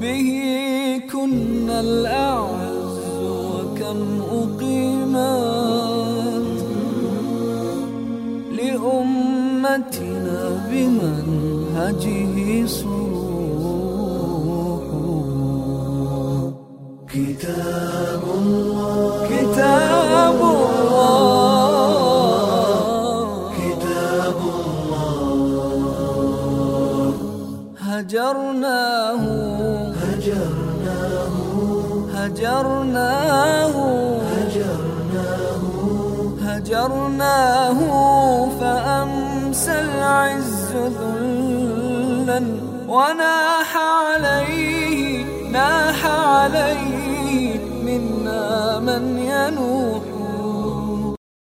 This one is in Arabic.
به كنا الأعز وكم أقيمت لأمتنا بمنهجه صروح كتاب الله. كتاب الله. كتاب الله. هجرناه هجرناه. هجرناه هجرناه هجرناه فأمسى العز ذلا. وناح عليه ناح عليه. منا من ينوح